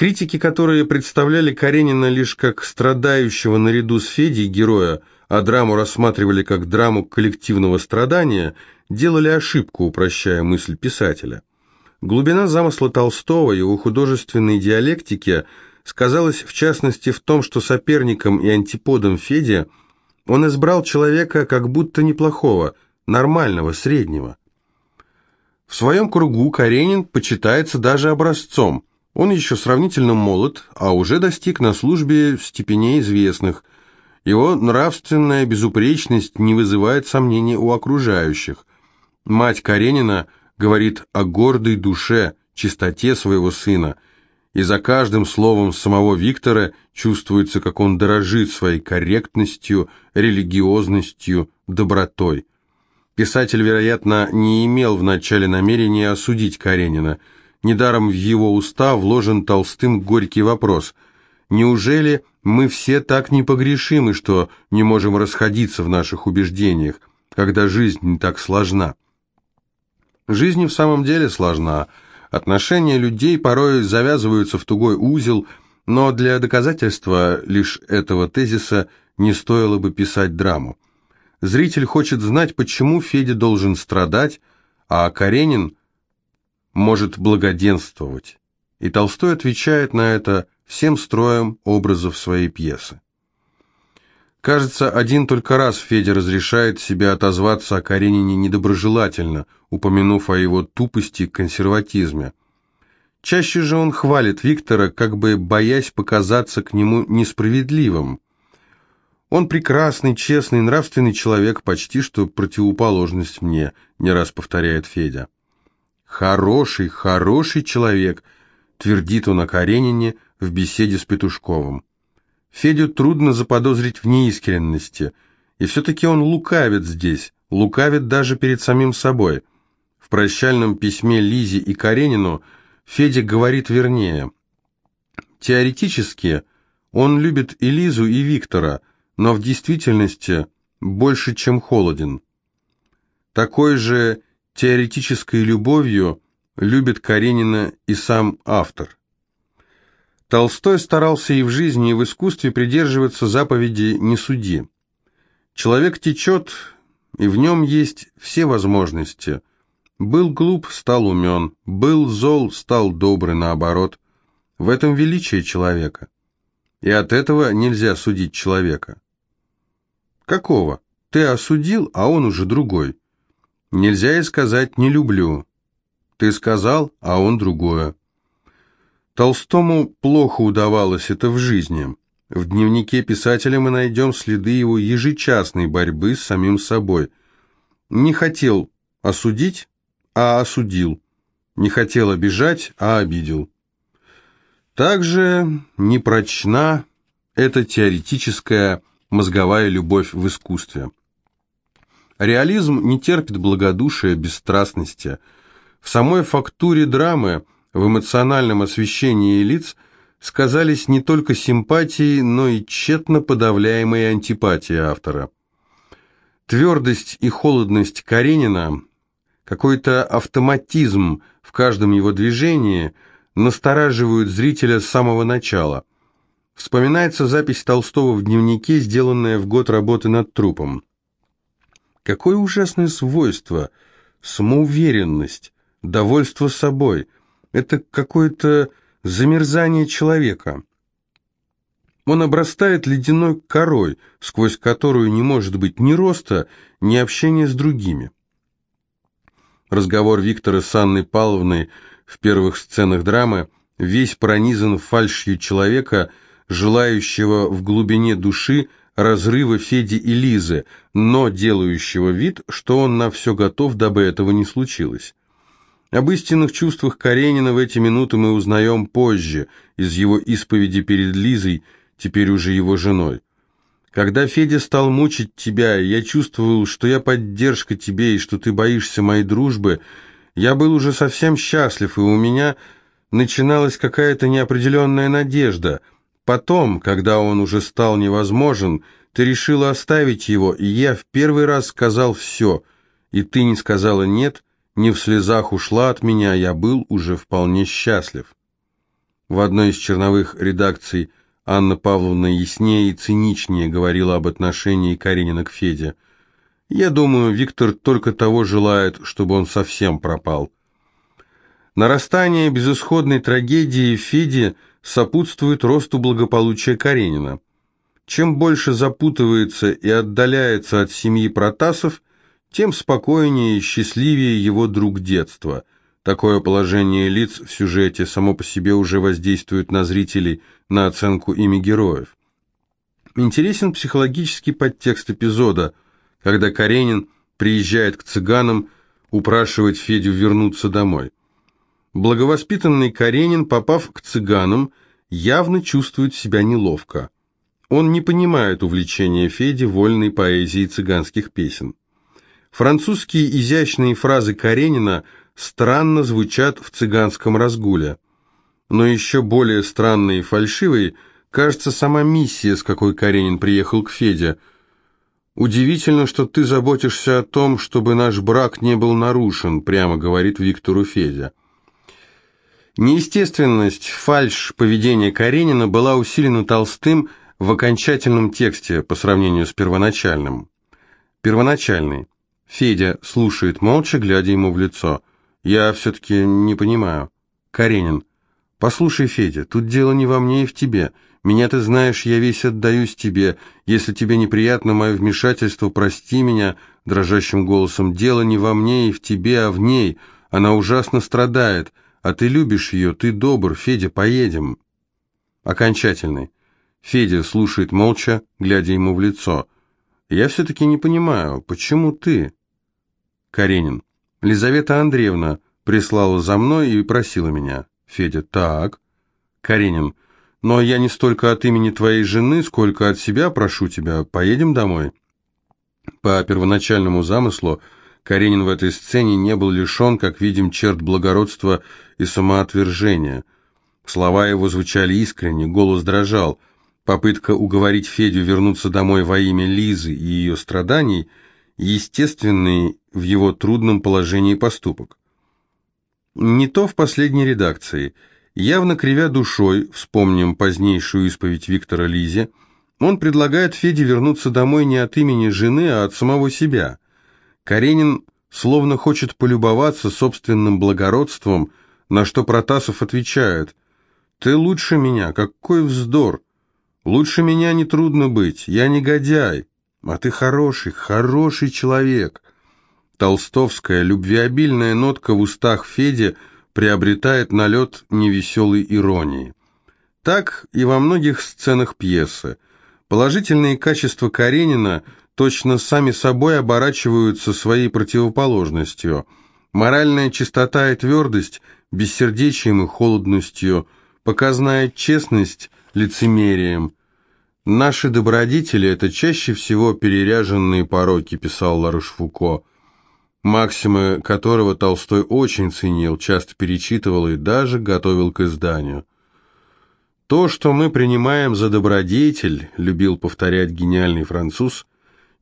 Критики, которые представляли Каренина лишь как страдающего наряду с Федей героя, а драму рассматривали как драму коллективного страдания, делали ошибку, упрощая мысль писателя. Глубина замысла Толстого, его художественной диалектики сказалась в частности в том, что соперником и антиподом Феде он избрал человека как будто неплохого, нормального, среднего. В своем кругу Каренин почитается даже образцом. Он еще сравнительно молод, а уже достиг на службе степеней известных. Его нравственная безупречность не вызывает сомнений у окружающих. Мать Каренина – говорит о гордой душе, чистоте своего сына, и за каждым словом самого Виктора чувствуется, как он дорожит своей корректностью, религиозностью, добротой. Писатель, вероятно, не имел вначале намерения осудить Каренина. Недаром в его уста вложен Толстым горький вопрос «Неужели мы все так непогрешимы, что не можем расходиться в наших убеждениях, когда жизнь так сложна?» Жизнь в самом деле сложна. Отношения людей порой завязываются в тугой узел, но для доказательства лишь этого тезиса не стоило бы писать драму. Зритель хочет знать, почему Федя должен страдать, а Каренин может благоденствовать. И Толстой отвечает на это всем строем образов своей пьесы. Кажется, один только раз Федя разрешает себе отозваться о Каренине недоброжелательно, упомянув о его тупости и консерватизме. Чаще же он хвалит Виктора, как бы боясь показаться к нему несправедливым. «Он прекрасный, честный, нравственный человек, почти что противоположность мне», — не раз повторяет Федя. «Хороший, хороший человек», — твердит он о Каренине в беседе с Петушковым. Федю трудно заподозрить в неискренности, и все-таки он лукавит здесь, лукавит даже перед самим собой. В прощальном письме Лизе и Каренину Федя говорит вернее. Теоретически он любит и Лизу, и Виктора, но в действительности больше, чем холоден. Такой же теоретической любовью любит Каренина и сам автор. Толстой старался и в жизни, и в искусстве придерживаться заповеди «не суди». Человек течет, и в нем есть все возможности. Был глуп, стал умен, был зол, стал добрый, наоборот. В этом величие человека. И от этого нельзя судить человека. Какого? Ты осудил, а он уже другой. Нельзя и сказать «не люблю». Ты сказал, а он другое. Толстому плохо удавалось это в жизни. В дневнике писателя мы найдем следы его ежечасной борьбы с самим собой. Не хотел осудить, а осудил. Не хотел обижать, а обидел. Также непрочна эта теоретическая мозговая любовь в искусстве. Реализм не терпит благодушия, бесстрастности. В самой фактуре драмы – в эмоциональном освещении лиц сказались не только симпатии, но и тщетно подавляемые антипатии автора. Твердость и холодность Каренина, какой-то автоматизм в каждом его движении настораживают зрителя с самого начала. Вспоминается запись Толстого в дневнике, сделанная в год работы над трупом. Какое ужасное свойство, самоуверенность, довольство собой – это какое-то замерзание человека. Он обрастает ледяной корой, сквозь которую не может быть ни роста, ни общения с другими. Разговор Виктора с Анной Павловной в первых сценах драмы весь пронизан фальшью человека, желающего в глубине души разрыва Феди и Лизы, но делающего вид, что он на все готов, дабы этого не случилось. Об истинных чувствах Каренина в эти минуты мы узнаем позже, из его исповеди перед Лизой, теперь уже его женой. Когда Федя стал мучить тебя, я чувствовал, что я поддержка тебе и что ты боишься моей дружбы. Я был уже совсем счастлив, и у меня начиналась какая-то неопределенная надежда. Потом, когда он уже стал невозможен, ты решила оставить его, и я в первый раз сказал «все», и ты не сказала «нет», не в слезах ушла от меня, я был уже вполне счастлив. В одной из черновых редакций Анна Павловна яснее и циничнее говорила об отношении Каренина к Феде. «Я думаю, Виктор только того желает, чтобы он совсем пропал». Нарастание безысходной трагедии Феде сопутствует росту благополучия Каренина. Чем больше запутывается и отдаляется от семьи Протасов, тем спокойнее и счастливее его друг детства. Такое положение лиц в сюжете само по себе уже воздействует на зрителей на оценку ими героев. Интересен психологический подтекст эпизода, когда Каренин приезжает к цыганам упрашивать Федю вернуться домой. Благовоспитанный Каренин, попав к цыганам, явно чувствует себя неловко. Он не понимает увлечения Феди вольной поэзией цыганских песен. Французские изящные фразы Каренина странно звучат в цыганском разгуле. Но еще более странной и фальшивой кажется сама миссия, с какой Каренин приехал к Феде. «Удивительно, что ты заботишься о том, чтобы наш брак не был нарушен», прямо говорит Виктору Федя. Неестественность, фальшь поведения Каренина была усилена Толстым в окончательном тексте по сравнению с первоначальным. Первоначальный. Федя слушает молча, глядя ему в лицо. «Я все-таки не понимаю». Каренин. «Послушай, Федя, тут дело не во мне и в тебе. Меня ты знаешь, я весь отдаюсь тебе. Если тебе неприятно мое вмешательство, прости меня». Дрожащим голосом. «Дело не во мне и в тебе, а в ней. Она ужасно страдает. А ты любишь ее, ты добр. Федя, поедем». Окончательный. Федя слушает молча, глядя ему в лицо. «Я все-таки не понимаю, почему ты?» Каренин. Лизавета Андреевна прислала за мной и просила меня. Федя. Так. Каренин. Но я не столько от имени твоей жены, сколько от себя прошу тебя. Поедем домой. По первоначальному замыслу Каренин в этой сцене не был лишен, как видим, черт благородства и самоотвержения. Слова его звучали искренне, голос дрожал. Попытка уговорить Федю вернуться домой во имя Лизы и ее страданий – естественный в его трудном положении поступок. Не то в последней редакции. Явно кривя душой, вспомним позднейшую исповедь Виктора Лизе, он предлагает Феде вернуться домой не от имени жены, а от самого себя. Каренин словно хочет полюбоваться собственным благородством, на что Протасов отвечает «Ты лучше меня, какой вздор! Лучше меня нетрудно быть, я негодяй, а ты хороший, хороший человек». Толстовская любвеобильная нотка в устах Феди приобретает налет невеселой иронии. Так и во многих сценах пьесы. Положительные качества Каренина точно сами собой оборачиваются своей противоположностью. Моральная чистота и твердость – бессердечием и холодностью, показная честность – лицемерием. «Наши добродетели – это чаще всего переряженные пороки», – писал Ларуш Фуко максимы которого Толстой очень ценил, часто перечитывал и даже готовил к изданию. «То, что мы принимаем за добродетель», — любил повторять гениальный француз,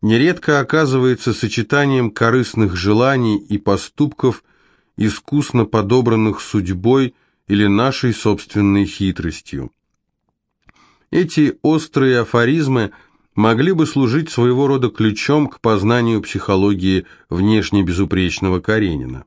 нередко оказывается сочетанием корыстных желаний и поступков, искусно подобранных судьбой или нашей собственной хитростью. Эти острые афоризмы – могли бы служить своего рода ключом к познанию психологии внешне безупречного Каренина.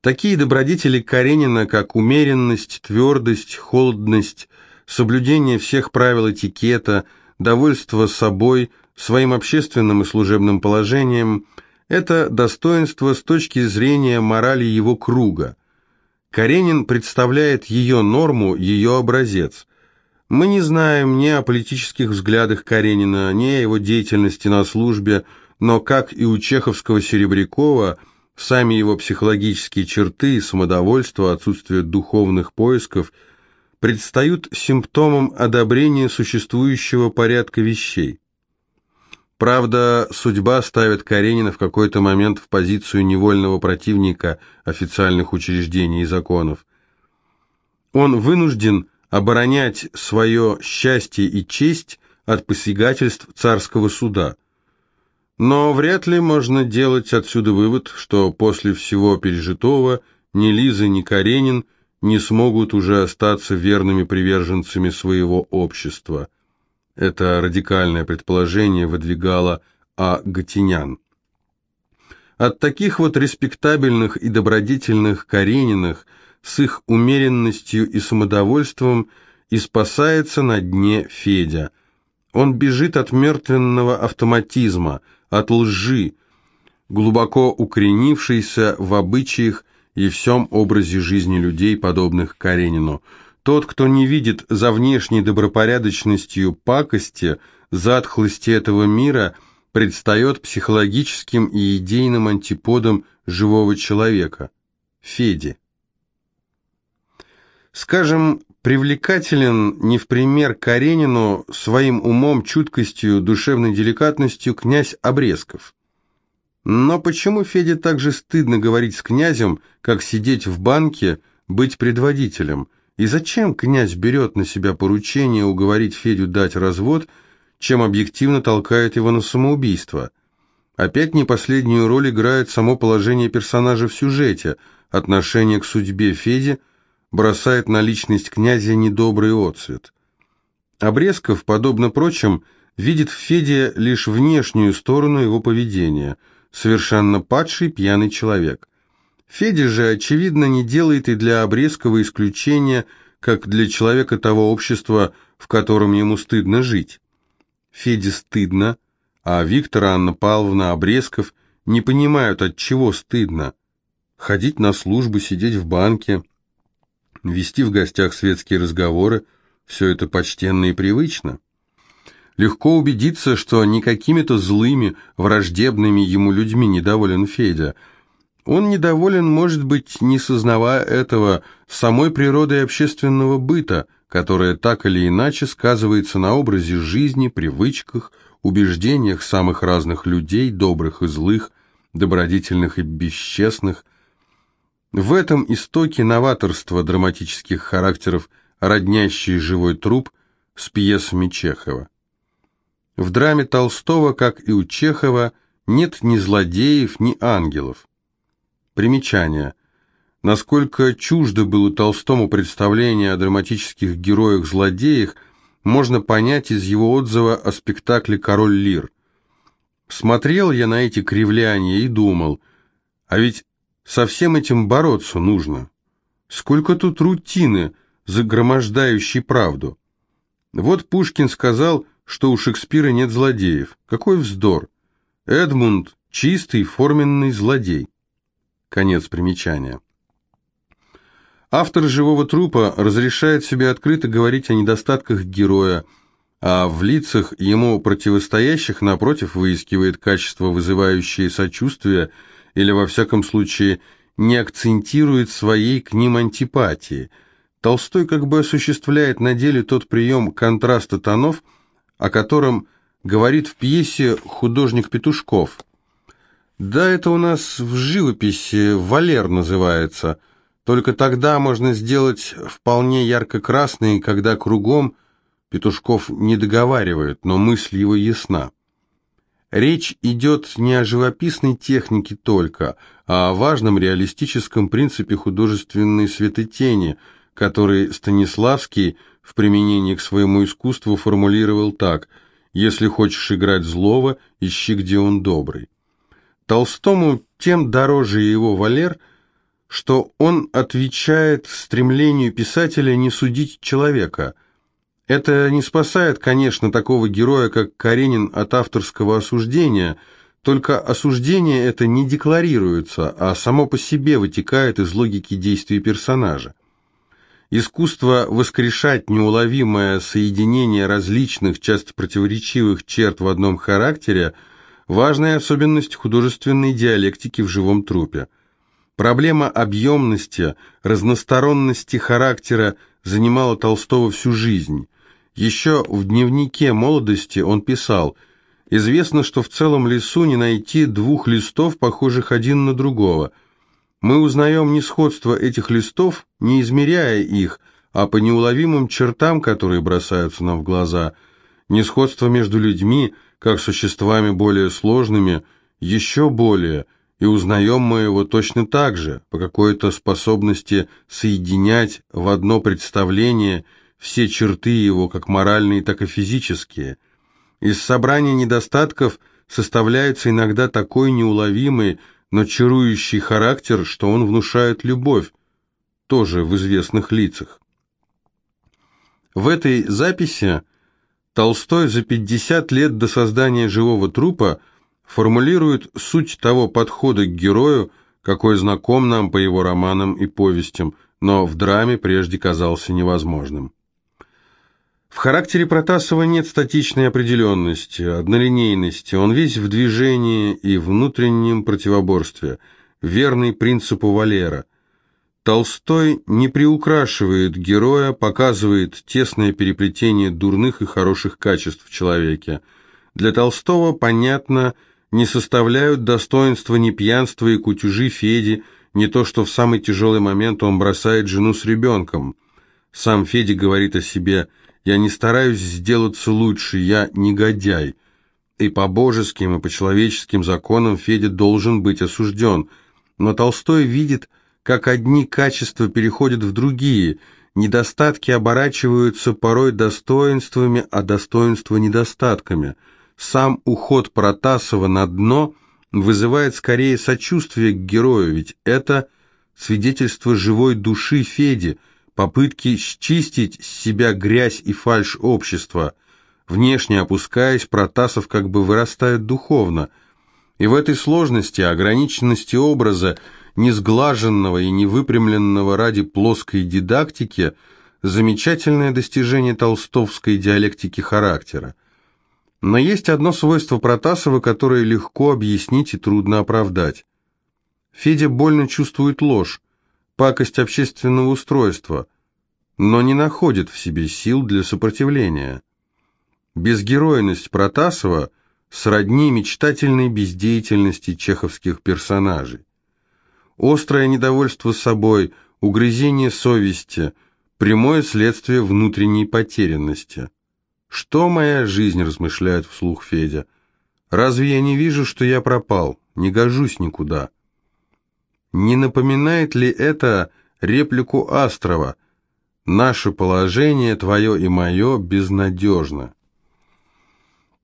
Такие добродетели Каренина, как умеренность, твердость, холодность, соблюдение всех правил этикета, довольство собой, своим общественным и служебным положением – это достоинство с точки зрения морали его круга. Каренин представляет ее норму, ее образец – мы не знаем ни о политических взглядах Каренина, ни о его деятельности на службе, но, как и у чеховского Серебрякова, сами его психологические черты, самодовольство, отсутствие духовных поисков предстают симптомом одобрения существующего порядка вещей. Правда, судьба ставит Каренина в какой-то момент в позицию невольного противника официальных учреждений и законов. Он вынужден оборонять свое счастье и честь от посягательств царского суда. Но вряд ли можно делать отсюда вывод, что после всего пережитого ни Лиза, ни Каренин не смогут уже остаться верными приверженцами своего общества. Это радикальное предположение выдвигало А. Гатинян. От таких вот респектабельных и добродетельных Карениных с их умеренностью и самодовольством и спасается на дне Федя. Он бежит от мертвенного автоматизма, от лжи, глубоко укоренившейся в обычаях и всем образе жизни людей, подобных Каренину. Тот, кто не видит за внешней добропорядочностью пакости, затхлости этого мира, предстает психологическим и идейным антиподом живого человека – Феди. Скажем, привлекателен не в пример Каренину своим умом, чуткостью, душевной деликатностью князь Обрезков. Но почему Феде так же стыдно говорить с князем, как сидеть в банке, быть предводителем? И зачем князь берет на себя поручение уговорить Федю дать развод, чем объективно толкает его на самоубийство? Опять не последнюю роль играет само положение персонажа в сюжете, отношение к судьбе Феди бросает на личность князя недобрый отцвет. Обрезков, подобно прочим, видит в Феде лишь внешнюю сторону его поведения – совершенно падший пьяный человек. Федя же, очевидно, не делает и для Обрезкова исключения, как для человека того общества, в котором ему стыдно жить. Феде стыдно, а Виктор, Анна Павловна, Обрезков не понимают, от чего стыдно. Ходить на службу, сидеть в банке, вести в гостях светские разговоры – все это почтенно и привычно. Легко убедиться, что не какими-то злыми, враждебными ему людьми недоволен Федя. Он недоволен, может быть, не сознавая этого, самой природой общественного быта, которая так или иначе сказывается на образе жизни, привычках, убеждениях самых разных людей, добрых и злых, добродетельных и бесчестных. В этом истоке новаторства драматических характеров, роднящий живой труп с пьесами Чехова. В драме Толстого, как и у Чехова, нет ни злодеев, ни ангелов. Примечание. Насколько чуждо было Толстому представление о драматических героях-злодеях, можно понять из его отзыва о спектакле «Король Лир». Смотрел я на эти кривляния и думал, а ведь со всем этим бороться нужно. Сколько тут рутины, загромождающей правду. Вот Пушкин сказал что у Шекспира нет злодеев. Какой вздор! Эдмунд – чистый форменный злодей. Конец примечания. Автор «Живого трупа» разрешает себе открыто говорить о недостатках героя, а в лицах ему противостоящих, напротив, выискивает качества, вызывающие сочувствие, или, во всяком случае, не акцентирует своей к ним антипатии. Толстой как бы осуществляет на деле тот прием контраста тонов – о котором говорит в пьесе художник Петушков. Да, это у нас в живописи Валер называется. Только тогда можно сделать вполне ярко-красный, когда кругом Петушков не договаривает, но мысль его ясна. Речь идет не о живописной технике только, а о важном реалистическом принципе художественной светотени, который Станиславский – в применении к своему искусству формулировал так «Если хочешь играть злого, ищи, где он добрый». Толстому тем дороже его Валер, что он отвечает стремлению писателя не судить человека. Это не спасает, конечно, такого героя, как Каренин, от авторского осуждения, только осуждение это не декларируется, а само по себе вытекает из логики действий персонажа. Искусство воскрешать неуловимое соединение различных, часто противоречивых черт в одном характере – важная особенность художественной диалектики в живом трупе. Проблема объемности, разносторонности характера занимала Толстого всю жизнь. Еще в дневнике молодости он писал «Известно, что в целом лесу не найти двух листов, похожих один на другого – мы узнаем несходство этих листов, не измеряя их, а по неуловимым чертам, которые бросаются нам в глаза. Несходство между людьми, как существами более сложными, еще более, и узнаем мы его точно так же, по какой-то способности соединять в одно представление все черты его, как моральные, так и физические. Из собрания недостатков составляется иногда такой неуловимый, но чарующий характер, что он внушает любовь, тоже в известных лицах. В этой записи Толстой за 50 лет до создания живого трупа формулирует суть того подхода к герою, какой знаком нам по его романам и повестям, но в драме прежде казался невозможным. В характере Протасова нет статичной определенности, однолинейности, он весь в движении и внутреннем противоборстве, верный принципу Валера – Толстой не приукрашивает героя, показывает тесное переплетение дурных и хороших качеств в человеке. Для Толстого, понятно, не составляют достоинства ни пьянства и кутюжи Феди, не то что в самый тяжелый момент он бросает жену с ребенком. Сам Феди говорит о себе «Я не стараюсь сделаться лучше, я негодяй». И по божеским, и по человеческим законам Федя должен быть осужден. Но Толстой видит, как одни качества переходят в другие, недостатки оборачиваются порой достоинствами, а достоинства недостатками. Сам уход Протасова на дно вызывает скорее сочувствие к герою, ведь это свидетельство живой души Феди, попытки счистить с себя грязь и фальшь общества. Внешне опускаясь, Протасов как бы вырастает духовно. И в этой сложности, ограниченности образа, несглаженного и невыпрямленного ради плоской дидактики, замечательное достижение толстовской диалектики характера. Но есть одно свойство Протасова, которое легко объяснить и трудно оправдать. Федя больно чувствует ложь, пакость общественного устройства, но не находит в себе сил для сопротивления. Безгеройность Протасова сродни мечтательной бездеятельности чеховских персонажей. Острое недовольство собой, угрызение совести – прямое следствие внутренней потерянности. «Что моя жизнь?» – размышляет вслух Федя. «Разве я не вижу, что я пропал? Не гожусь никуда». Не напоминает ли это реплику Астрова «Наше положение, твое и мое, безнадежно»?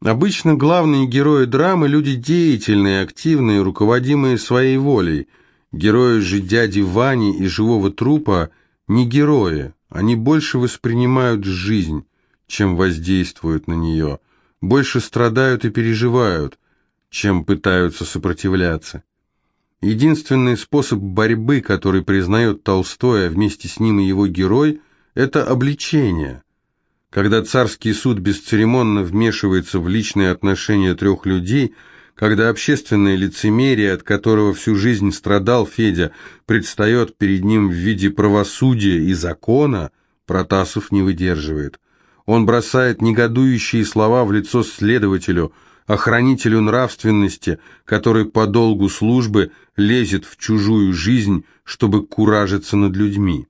Обычно главные герои драмы – люди деятельные, активные, руководимые своей волей – Герои же дяди Вани и живого трупа не герои, они больше воспринимают жизнь, чем воздействуют на нее, больше страдают и переживают, чем пытаются сопротивляться. Единственный способ борьбы, который признает Толстой, а вместе с ним и его герой, это обличение. Когда царский суд бесцеремонно вмешивается в личные отношения трех людей – когда общественное лицемерие, от которого всю жизнь страдал Федя, предстает перед ним в виде правосудия и закона, Протасов не выдерживает. Он бросает негодующие слова в лицо следователю, охранителю нравственности, который по долгу службы лезет в чужую жизнь, чтобы куражиться над людьми.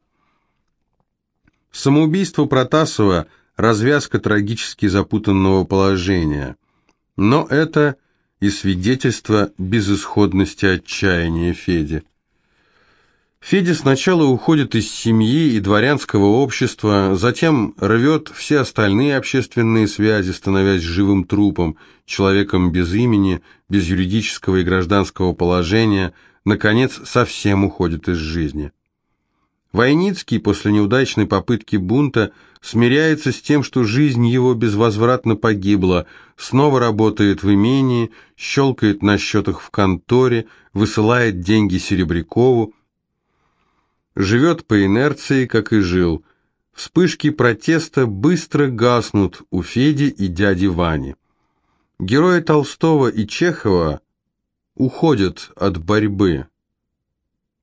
Самоубийство Протасова – развязка трагически запутанного положения. Но это и свидетельство безысходности отчаяния Феди. Федя сначала уходит из семьи и дворянского общества, затем рвет все остальные общественные связи, становясь живым трупом, человеком без имени, без юридического и гражданского положения, наконец совсем уходит из жизни. Войницкий после неудачной попытки бунта смиряется с тем, что жизнь его безвозвратно погибла, снова работает в имении, щелкает на счетах в конторе, высылает деньги Серебрякову, живет по инерции, как и жил. Вспышки протеста быстро гаснут у Феди и дяди Вани. Герои Толстого и Чехова уходят от борьбы,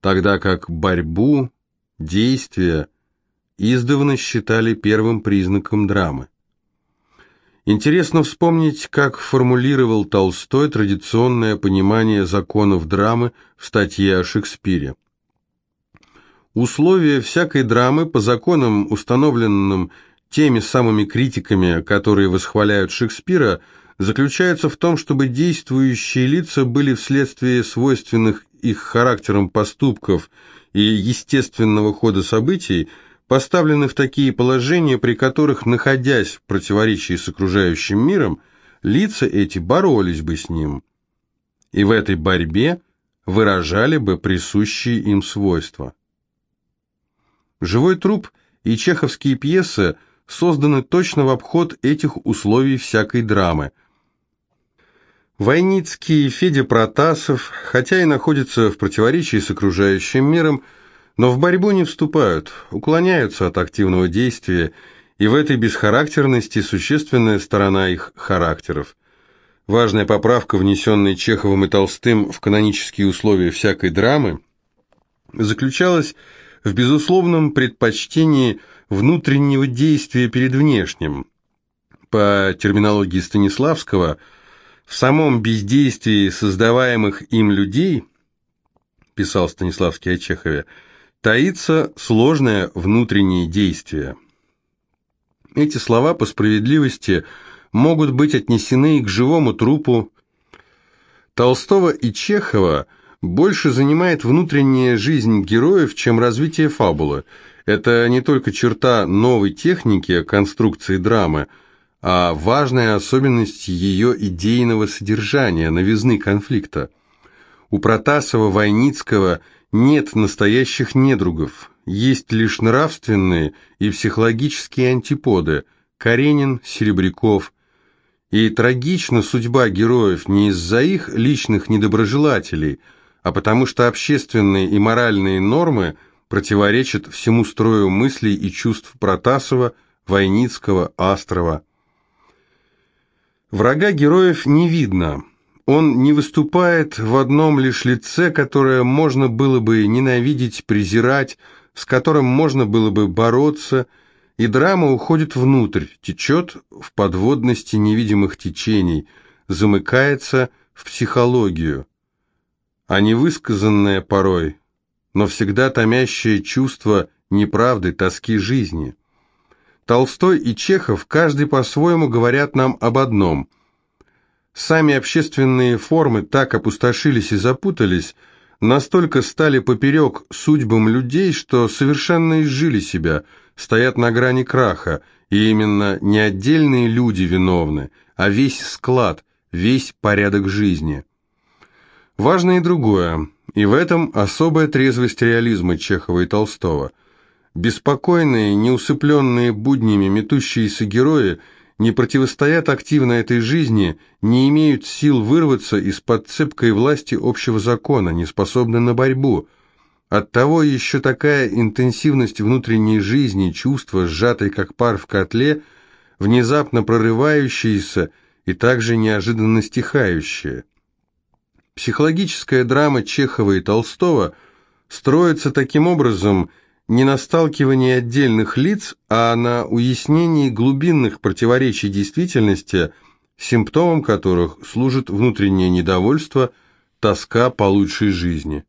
тогда как борьбу действия издавна считали первым признаком драмы. Интересно вспомнить, как формулировал Толстой традиционное понимание законов драмы в статье о Шекспире. Условия всякой драмы по законам, установленным теми самыми критиками, которые восхваляют Шекспира, заключается в том, чтобы действующие лица были вследствие свойственных их характером поступков и естественного хода событий поставлены в такие положения, при которых, находясь в противоречии с окружающим миром, лица эти боролись бы с ним, и в этой борьбе выражали бы присущие им свойства. «Живой труп» и чеховские пьесы созданы точно в обход этих условий всякой драмы. Войницкий Федя Протасов, хотя и находятся в противоречии с окружающим миром, но в борьбу не вступают, уклоняются от активного действия, и в этой бесхарактерности существенная сторона их характеров. Важная поправка, внесенная Чеховым и Толстым в канонические условия всякой драмы, заключалась в безусловном предпочтении внутреннего действия перед внешним. По терминологии Станиславского, в самом бездействии создаваемых им людей, писал Станиславский о Чехове, таится сложное внутреннее действие. Эти слова по справедливости могут быть отнесены и к живому трупу. Толстого и Чехова больше занимает внутренняя жизнь героев, чем развитие фабулы. Это не только черта новой техники конструкции драмы, а важная особенность ее идейного содержания, новизны конфликта. У Протасова-Войницкого нет настоящих недругов, есть лишь нравственные и психологические антиподы – Каренин, Серебряков. И трагична судьба героев не из-за их личных недоброжелателей – а потому что общественные и моральные нормы противоречат всему строю мыслей и чувств Протасова, Войницкого, Астрова. Врага героев не видно. Он не выступает в одном лишь лице, которое можно было бы ненавидеть, презирать, с которым можно было бы бороться, и драма уходит внутрь, течет в подводности невидимых течений, замыкается в психологию а невысказанное порой, но всегда томящее чувство неправды, тоски жизни. Толстой и Чехов каждый по-своему говорят нам об одном. Сами общественные формы так опустошились и запутались, настолько стали поперек судьбам людей, что совершенно изжили себя, стоят на грани краха, и именно не отдельные люди виновны, а весь склад, весь порядок жизни. Важно и другое, и в этом особая трезвость реализма Чехова и Толстого. Беспокойные, неусыпленные буднями метущиеся герои не противостоят активно этой жизни, не имеют сил вырваться из-под цепкой власти общего закона, не способны на борьбу. Оттого еще такая интенсивность внутренней жизни, чувства, сжатой как пар в котле, внезапно прорывающиеся и также неожиданно стихающие. Психологическая драма Чехова и Толстого строится таким образом не на сталкивании отдельных лиц, а на уяснении глубинных противоречий действительности, симптомом которых служит внутреннее недовольство, тоска по лучшей жизни.